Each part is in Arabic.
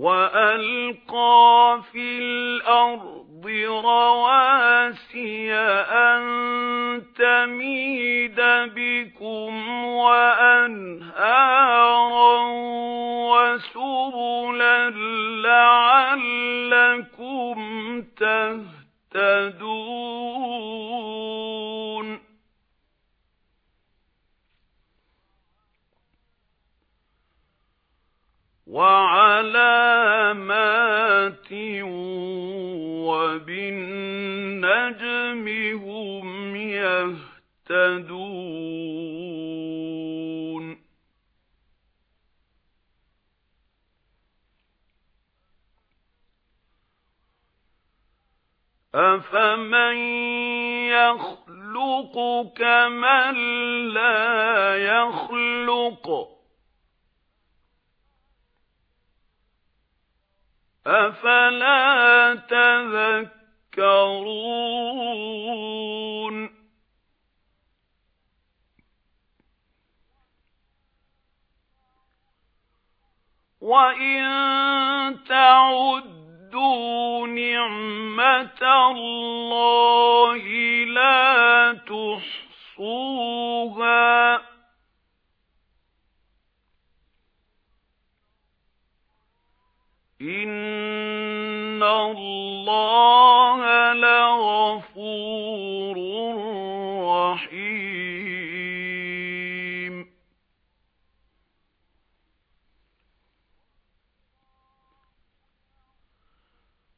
وَأَلْقَى فِي الْأَرْضِ رَوَاسِيَ أَن تَمِيدَ بِكُمْ وَأَنْهَارًا وَسُبُلًا لَّعَلَّكُمْ تَهْتَدُونَ وَعَلَامَاتٍ وَبِالنَّجْمِ هُمْ يَهْتَدُونَ. أَفَمَن يَخْلُقُ كَمَن لَّا يَخْلُقُ أَفَلَا تَذَكَّرُونَ؟ وَإِن تَعُدُّوا نِعْمَةَ اللَّهِ لَا تُحْصُوهَا اللَّهَ لَغَفُورٌ رَّحِيمٌ.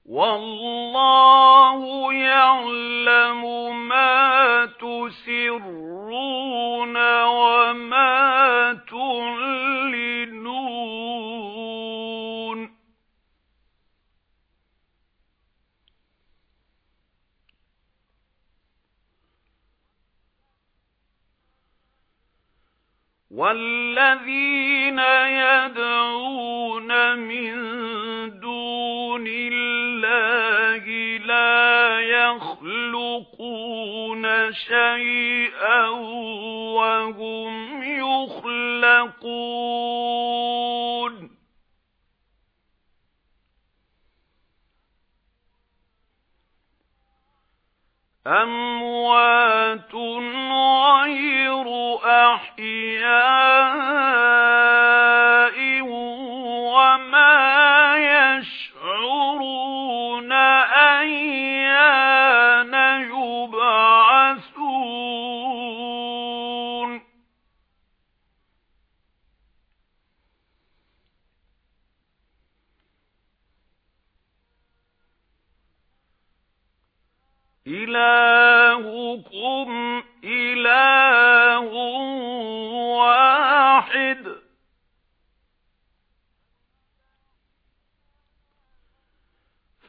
وَاللَّهُ يَعْلَمُ مَا تُسِرُّونَ وَالَّذِينَ يَدْعُونَ مِن دُونِ اللَّهِ لَا يَخْلُقُونَ شَيْئًا وَهُمْ يُخْلَقُونَ. أَمْوَاتٌ إِلَٰهُكُمْ إِلَٰهٌ وَاحِدٌ.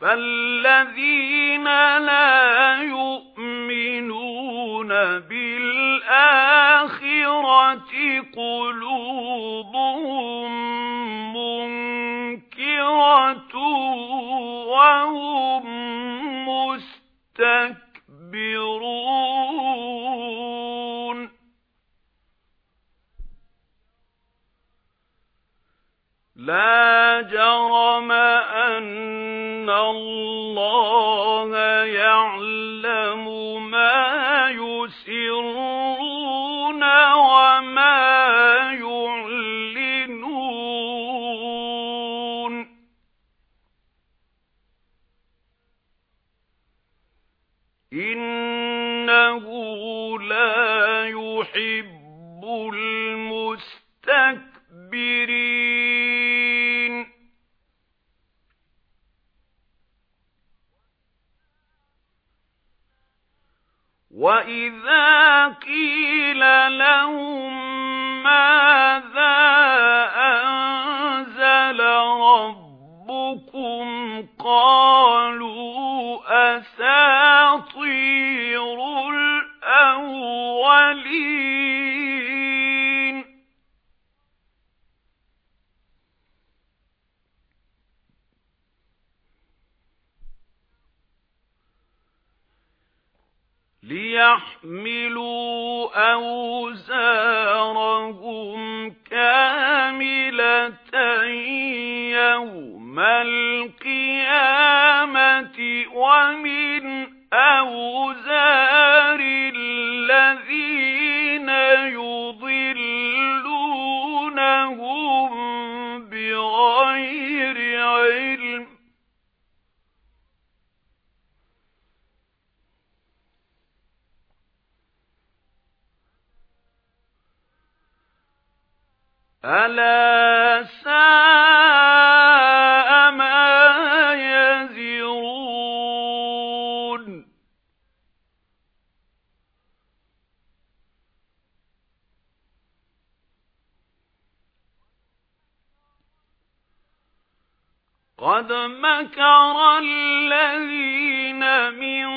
فَالَّذِينَ لَا يُؤْمِنُونَ بِالْآخِرَةِ قُلُوبُهُم لَا جَرَمَ أَنَّ اللَّهَ وَإِذَا قِيلَ لَهُم مَّاذَا أَنزَلَ رَبُّكُمْ قَالُوا لِيَحْمِلُوا أَوْزَارَهُمْ كَامِلَةً أَلَا سَاءَ مَا يَزِرُونَ. قَدْ مَكَرَ الَّذِينَ مِنْ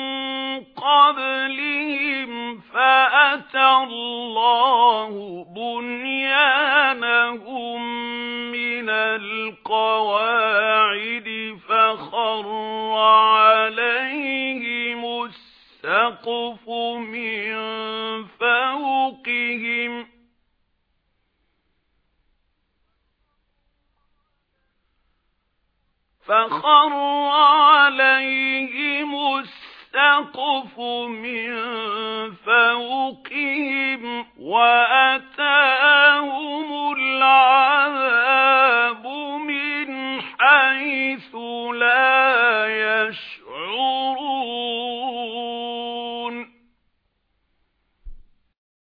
قَبْلِهِمْ فَأَتَى اللَّهُ الْقَوَاعِدِ فَخَرَّ عَلَيْهِمُ السَّقْفُ مِنْ فَوْقِهِمْ. فَخَرَّ عَلَيْهِمُ السَّقْفُ مِنْ فَوْقِهِمْ وَأَتَاهُمُ